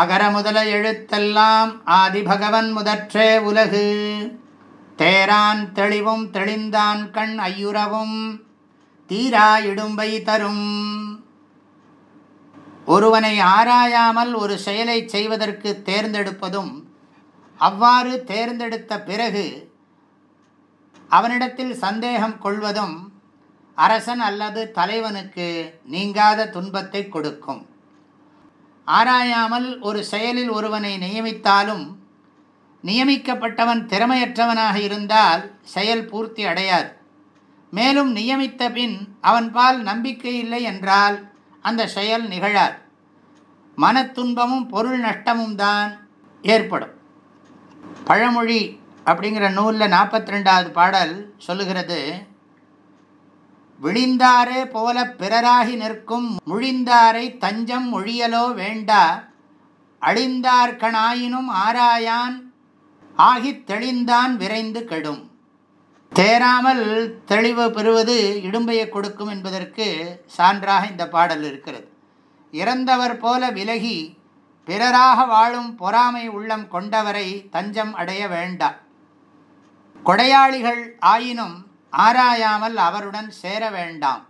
அகர முதல எழுத்தெல்லாம் ஆதிபகவன் முதற்றே உலகு. தேரான் தெளிவும் தெளிந்தான் கண் ஐயுறவும் தீரா இடும்பை தரும். ஒருவனை ஆராயாமல் ஒரு செயலை செய்வதற்கு தேர்ந்தெடுப்பதும் அவ்வாறு தேர்ந்தெடுத்த பிறகு அவனிடத்தில் சந்தேகம் கொள்வதும் அரசன் அல்லது தலைவனுக்கு நீங்காத துன்பத்தை கொடுக்கும். ஆராயாமல் ஒரு செயலில் ஒருவனை நியமித்தாலும் நியமிக்கப்பட்டவன் திறமையற்றவனாக இருந்தால் செயல் பூர்த்தி அடையாது. மேலும் நியமித்த பின் அவன்பால் நம்பிக்கை இல்லை என்றால் அந்த செயல் நிகழாது. மனத்துன்பமும் பொருள் நஷ்டமும் தான் ஏற்படும். பழமொழி அப்படிங்கிற நூலில் நாற்பத்தி ரெண்டாவது பாடல் சொல்லுகிறது விழிந்தாரே போல பிறராகி நிற்கும் முழிந்தாரை தஞ்சம் ஒழியலோ வேண்டா. அழிந்தார்கணாயினும் ஆராயான் ஆகித் தெளிந்தான் விரைந்து கெடும். தேராமல் தெளிவு பெறுவது இடும்பையை கொடுக்கும் என்பதற்கு சான்றாக இந்த பாடல் இருக்கிறது. இறந்தவர் போல விலகி பிறராக வாழும் பொறாமை உள்ளம் கொண்டவரை தஞ்சம் அடைய வேண்டா. கொடையாளிகள் ஆயினும் ஆராயாமல் அவருடன் சேர வேண்டாம்.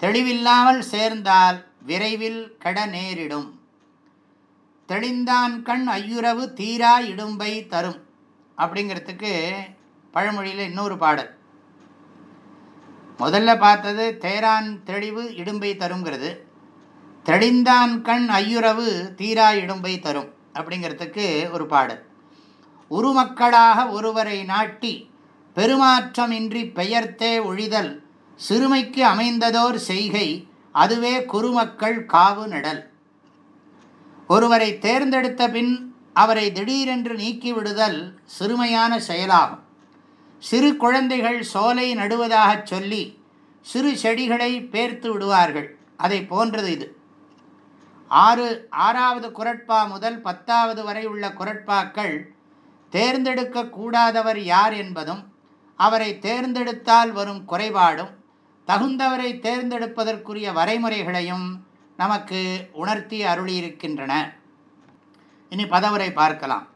தெளிவில்லாமல் சேர்ந்தால் விரைவில் கட நேரிடும். தெளிந்தான் கண் ஐயுறவு தீரா இடும்பை தரும். அப்படிங்கிறதுக்கு பழமொழியில் இன்னொரு பாடல். முதல்ல பார்த்தது தேரான் தெளிவு இடும்பை தருங்கிறது. தெளிந்தான் கண் ஐயுறவு தீரா இடும்பை தரும் அப்படிங்கிறதுக்கு ஒரு பாடல். உருமக்களாக ஒருவரை நாட்டி பெருமாற்றமின்றி பெயர்த்தே ஒழிதல். சிறுமைக்கு அமைந்ததோர் செய்கை அதுவே குருமக்கள் காவு நடல். ஒருவரை தேர்ந்தெடுத்த பின் அவரை திடீரென்று நீக்கிவிடுதல் சிறுமையான செயலாகும். சிறு குழந்தைகள் சோலை நடுவதாகச் சொல்லி சிறு செடிகளை பேர்த்து விடுவார்கள். அதை போன்றது இது. ஆறு ஆறாவது குரட்பா முதல் பத்தாவது வரை உள்ள குரட்பாக்கள் தேர்ந்தெடுக்கக்கூடாதவர் யார் என்பதும் அவரை தேர்ந்தெடுத்தால் வரும் குறைபாடும் தகுந்தவரை தேர்ந்தெடுப்பதற்குரிய வரைமுறைகளையும் நமக்கு உணர்த்தி அருளியிருக்கின்றன. இனி பதவரை பார்க்கலாம்.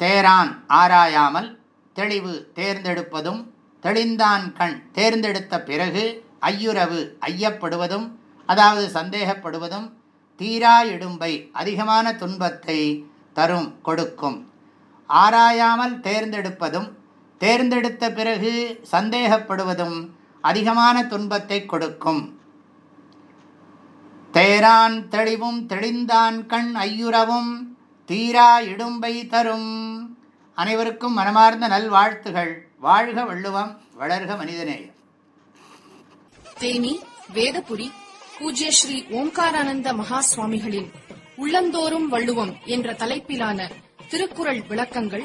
தேரான் ஆராயாமல் தெளிவு தேர்ந்தெடுப்பதும் தெளிந்தான் கண் தேர்ந்தெடுத்த பிறகு ஐயுறவு ஐயப்படுவதும் அதாவது சந்தேகப்படுவதும் தீரா இடும்பை அதிகமான துன்பத்தை தரும் கொடுக்கும். ஆராயாமல் தேர்ந்தெடுப்பதும் தேர்ந்தெடுத்த பிறகு சந்தேகப்படுவதும் அதிகமான துன்பத்தை கொடுக்கும். தேரான் தெளிவும் தெளிந்தான் கண் ஐயுறவும் தீரா இடும்பை தரும். அனைவருக்கும் மனமார்ந்த நல்வாழ்த்துகள். வாழ்க வள்ளுவம் வளர்க மனிதநேயம் தேனி வேதபுரி பூஜ்ய ஸ்ரீ ஓம்காரானந்த மகா சுவாமிகளின் உள்ளந்தோறும் வள்ளுவம் என்ற தலைப்பிலான திருக்குறள் விளக்கங்கள்